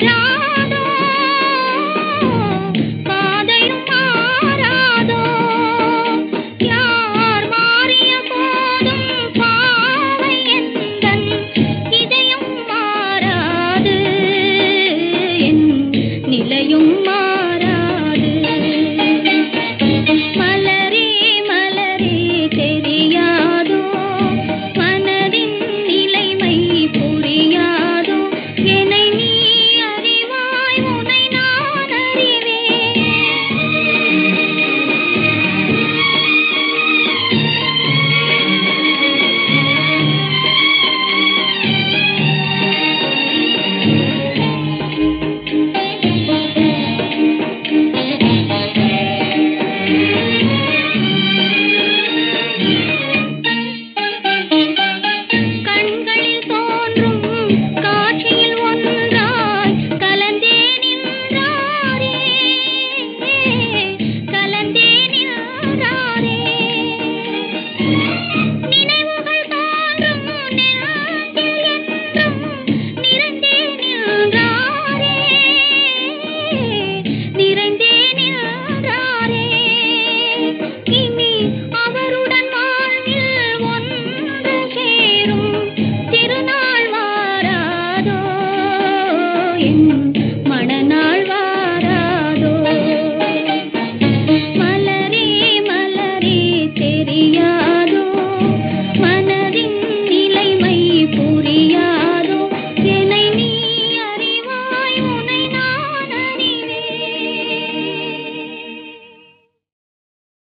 but I.